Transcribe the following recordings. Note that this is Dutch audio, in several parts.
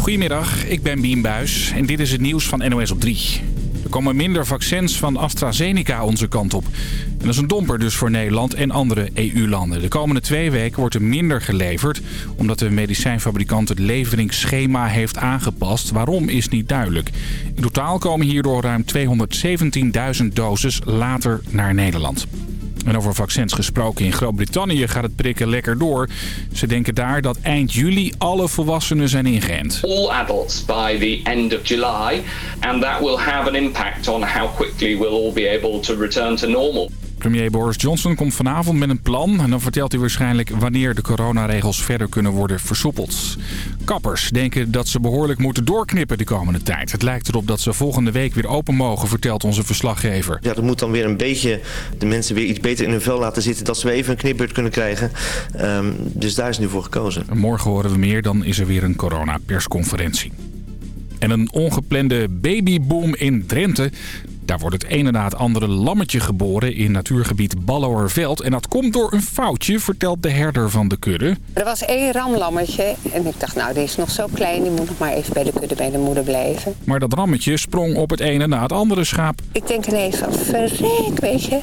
Goedemiddag, ik ben Bien Buis en dit is het nieuws van NOS op 3. Er komen minder vaccins van AstraZeneca onze kant op. En dat is een domper dus voor Nederland en andere EU-landen. De komende twee weken wordt er minder geleverd... omdat de medicijnfabrikant het leveringsschema heeft aangepast. Waarom is niet duidelijk. In totaal komen hierdoor ruim 217.000 doses later naar Nederland. En over vaccins gesproken in Groot-Brittannië gaat het prikken lekker door. Ze denken daar dat eind juli alle volwassenen zijn ingeënt. All adults by the end of July. And that will have an impact on how quickly we'll all be able to return to normal. Premier Boris Johnson komt vanavond met een plan. En dan vertelt hij waarschijnlijk wanneer de coronaregels verder kunnen worden versoepeld. Kappers denken dat ze behoorlijk moeten doorknippen de komende tijd. Het lijkt erop dat ze volgende week weer open mogen, vertelt onze verslaggever. Ja, dat moet dan weer een beetje de mensen weer iets beter in hun vel laten zitten... dat ze weer even een knipbeurt kunnen krijgen. Um, dus daar is nu voor gekozen. morgen horen we meer, dan is er weer een coronapersconferentie. En een ongeplande babyboom in Drenthe. Daar wordt het ene na het andere lammetje geboren in natuurgebied Ballowerveld. En dat komt door een foutje, vertelt de herder van de kudde. Er was één ramlammetje en ik dacht, nou, die is nog zo klein. Die moet nog maar even bij de kudde bij de moeder blijven. Maar dat rammetje sprong op het ene na het andere schaap. Ik denk ineens van, verrek, weet je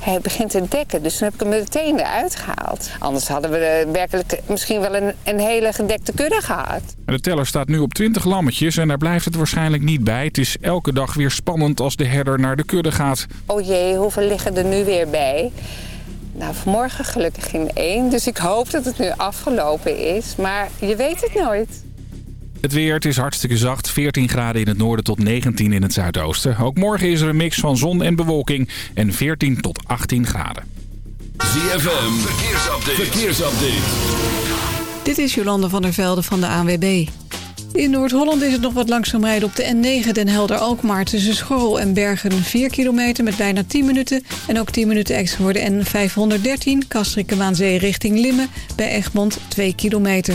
hij begint te dekken. Dus toen heb ik hem meteen eruit gehaald. Anders hadden we werkelijk misschien wel een, een hele gedekte kudde gehad. De teller staat nu op 20 lammetjes en daar blijft het waarschijnlijk niet bij. Het is elke dag weer spannend als de herder naar de kudde gaat. Oh jee, hoeveel liggen er nu weer bij? Nou, vanmorgen gelukkig geen één. Dus ik hoop dat het nu afgelopen is. Maar je weet het nooit. Het weer, het is hartstikke zacht. 14 graden in het noorden tot 19 in het zuidoosten. Ook morgen is er een mix van zon en bewolking. En 14 tot 18 graden. ZFM, verkeersupdate. verkeersupdate. Dit is Jolande van der Velde van de ANWB. In Noord-Holland is het nog wat langzaam rijden op de N9 Den Helder-Alkmaar... tussen Schorrel en Bergen 4 kilometer met bijna 10 minuten... en ook 10 minuten extra voor de N513 Kastrikke-Waanzee richting Limmen... bij Egmond 2 kilometer.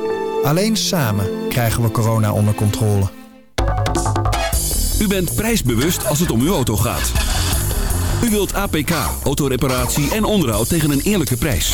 Alleen samen krijgen we corona onder controle. U bent prijsbewust als het om uw auto gaat. U wilt APK, autoreparatie en onderhoud tegen een eerlijke prijs.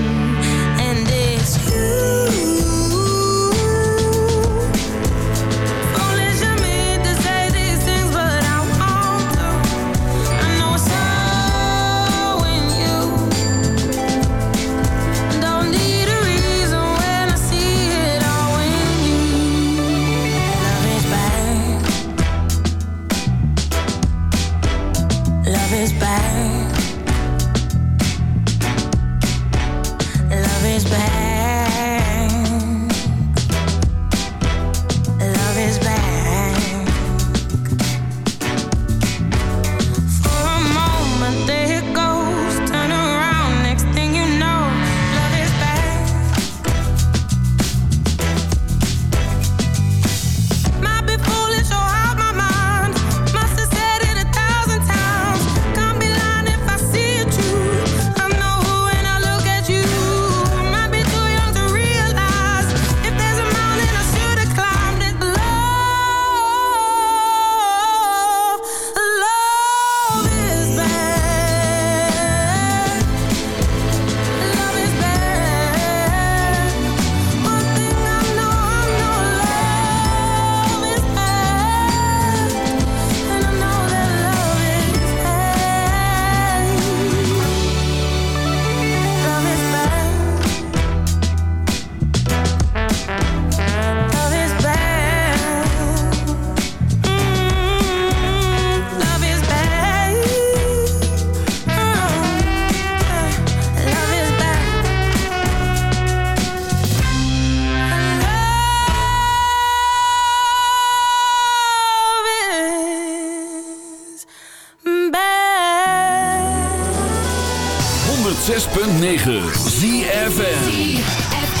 106.9 ZFN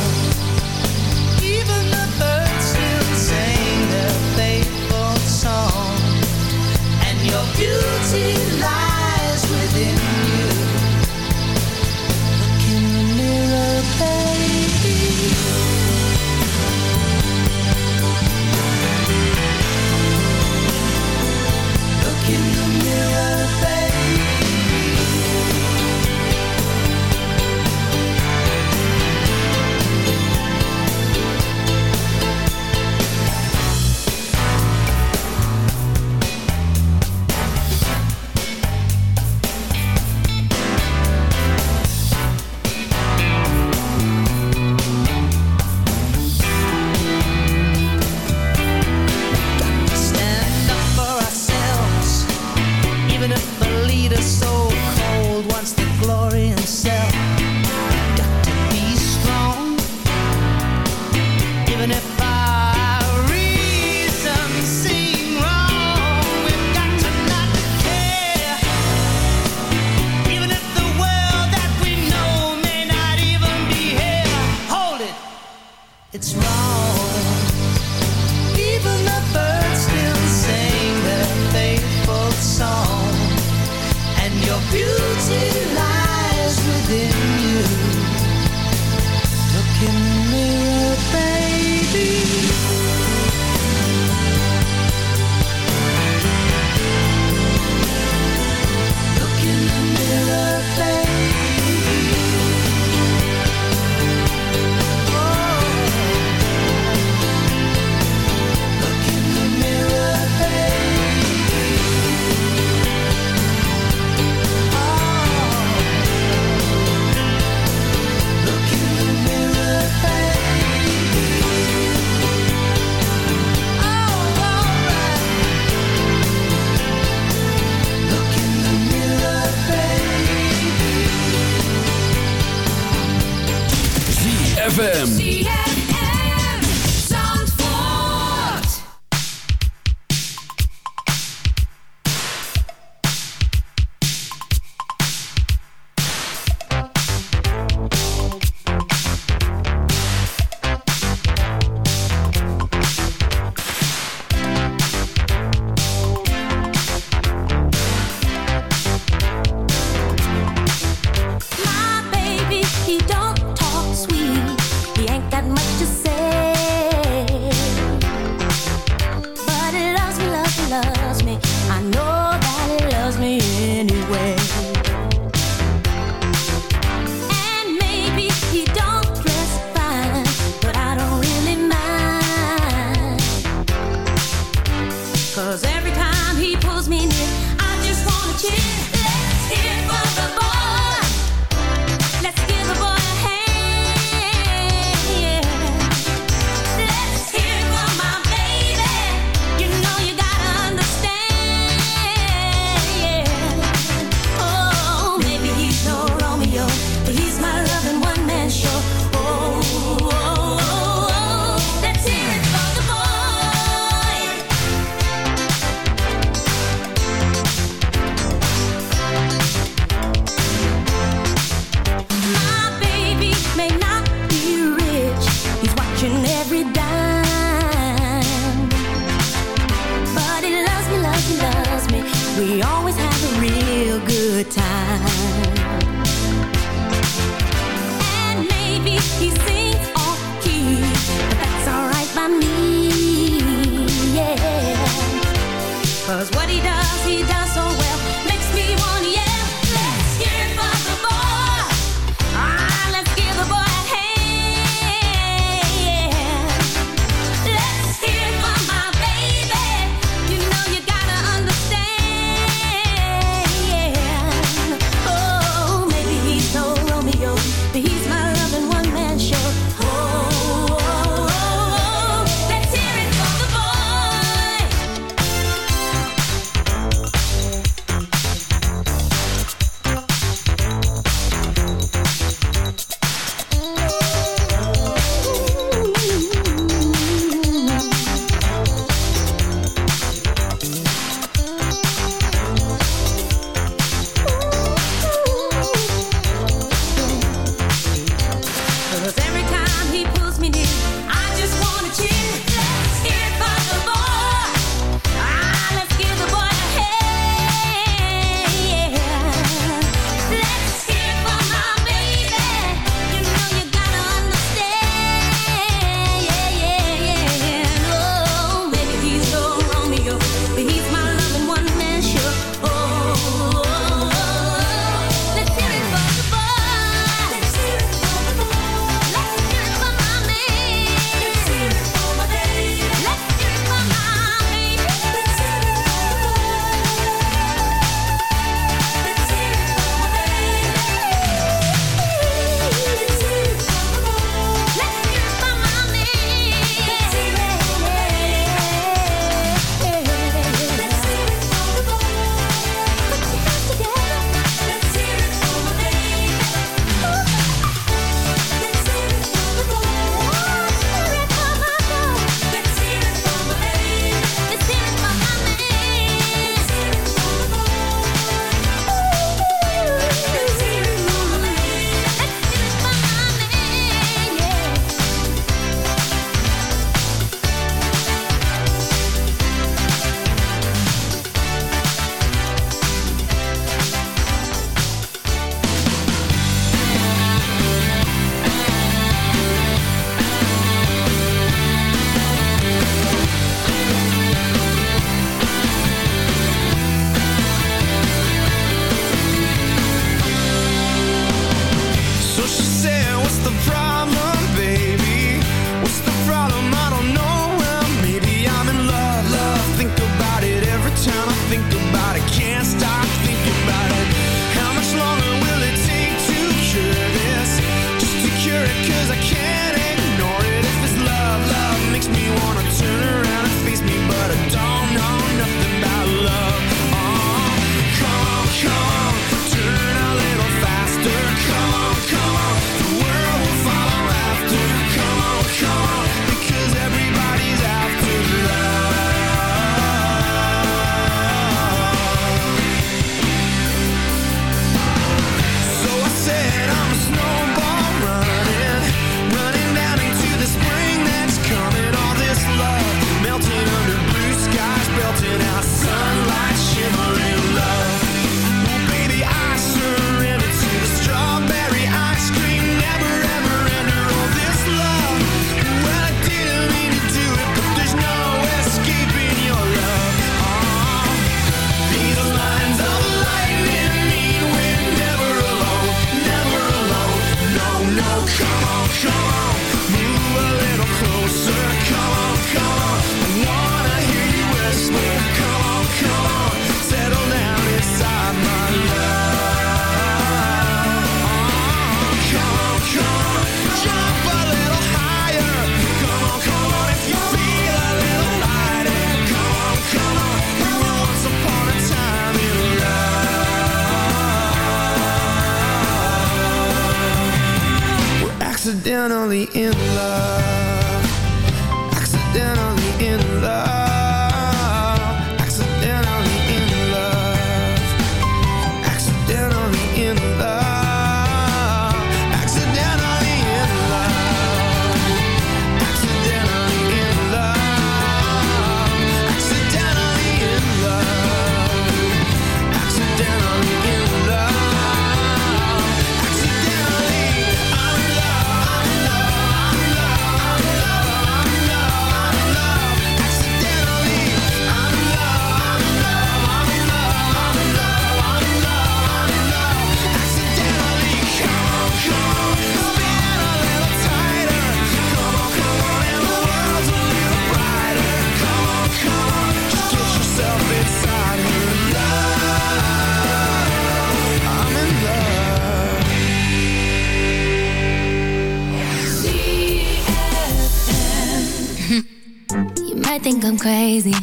Crazy,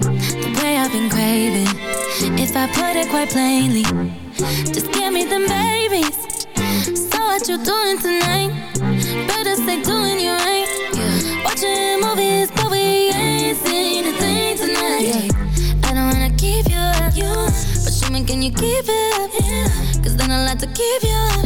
the way I've been craving. If I put it quite plainly, just give me them babies. So what you doing tonight? Better stay doing you right. Watching movies, but we ain't seen a thing tonight. I don't wanna keep you up, you, but show me can you keep it up? Cause then I like to keep you up.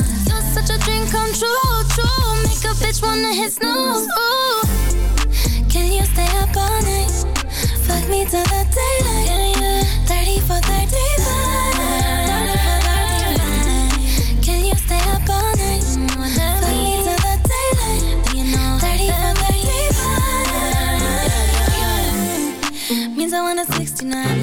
Dream come true, true. Make a bitch wanna hit snooze. Ooh. Can you stay up all night? Fuck me till the daylight. 30 for 35. Can you stay up all night? Fuck me till the daylight. 30 for 35. Means I want a 69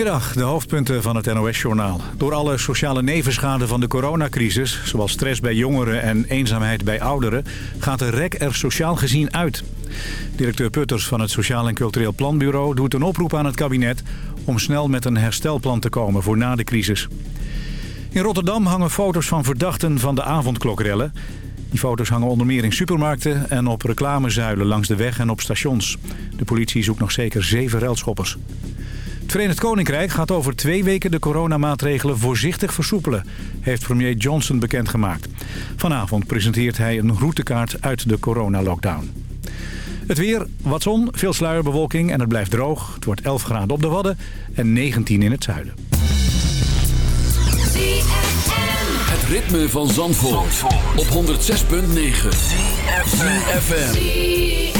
Goedemiddag, de hoofdpunten van het NOS-journaal. Door alle sociale nevenschade van de coronacrisis... zoals stress bij jongeren en eenzaamheid bij ouderen... gaat de rek er sociaal gezien uit. Directeur Putters van het Sociaal en Cultureel Planbureau... doet een oproep aan het kabinet... om snel met een herstelplan te komen voor na de crisis. In Rotterdam hangen foto's van verdachten van de avondklokrellen. Die foto's hangen onder meer in supermarkten en op reclamezuilen langs de weg en op stations. De politie zoekt nog zeker zeven relschoppers. Het Verenigd Koninkrijk gaat over twee weken de coronamaatregelen voorzichtig versoepelen, heeft premier Johnson bekendgemaakt. Vanavond presenteert hij een routekaart uit de coronalockdown. Het weer, wat zon, veel sluierbewolking en het blijft droog. Het wordt 11 graden op de Wadden en 19 in het zuiden. Het ritme van Zandvoort, op 106.9.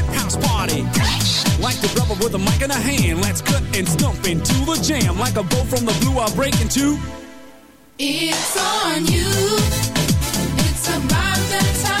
with a mic in a hand, let's cut and stump into the jam. Like a bow from the blue, I'll break into. It's on you. It's about that time.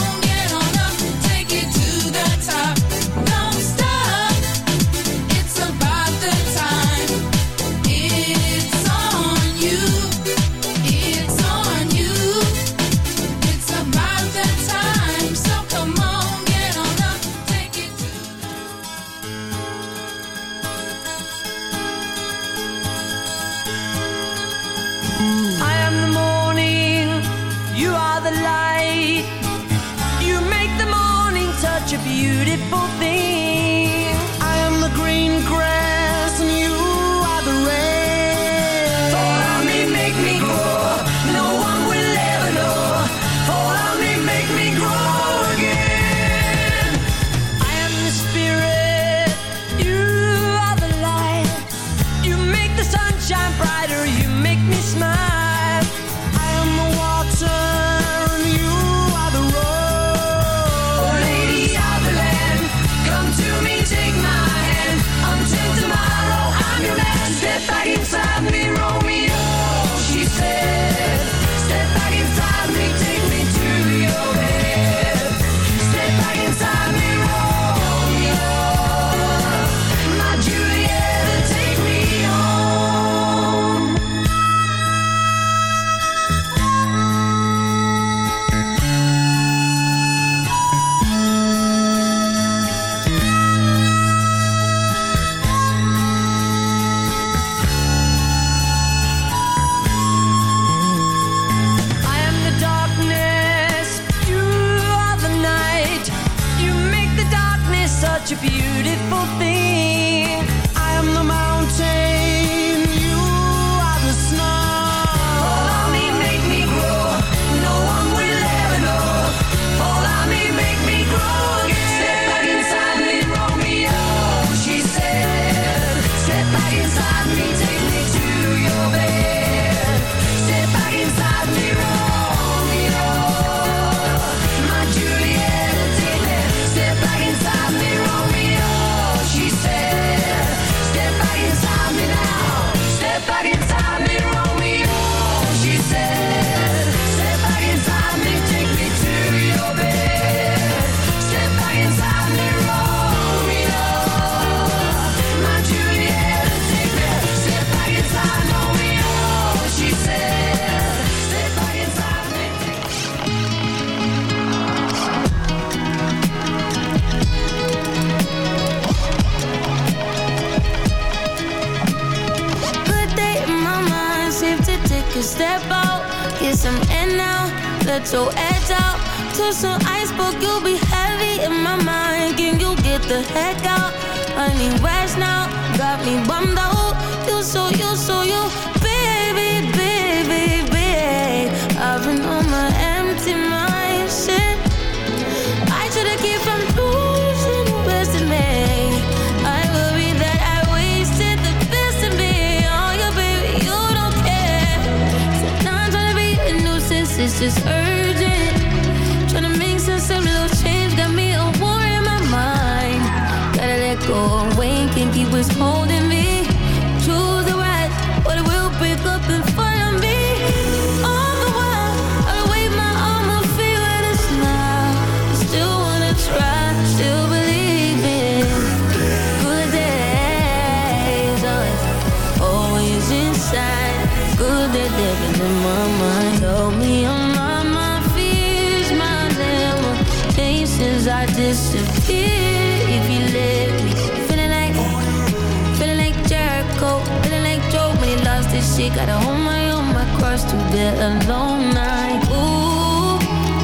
a long night. Ooh,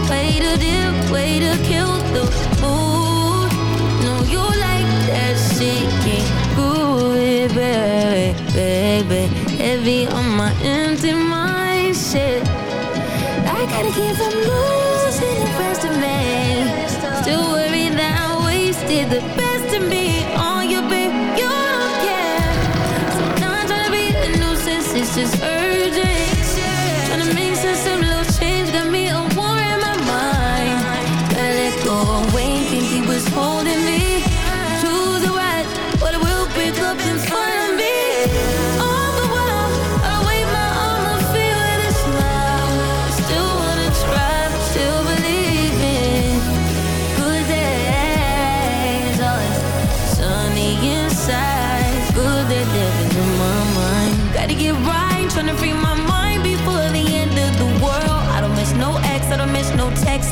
way to way to kill the mood. You like that baby, baby. Heavy on my empty mind, shit. I gotta keep from losing the of Still worried that I wasted the best.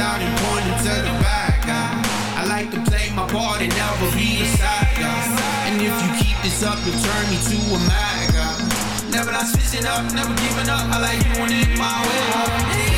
out and pointing to the back. I like to play my part and never be a side guy. And if you keep this up, you'll turn me to a mad guy. Never not switching up, never giving up. I like doing it my way.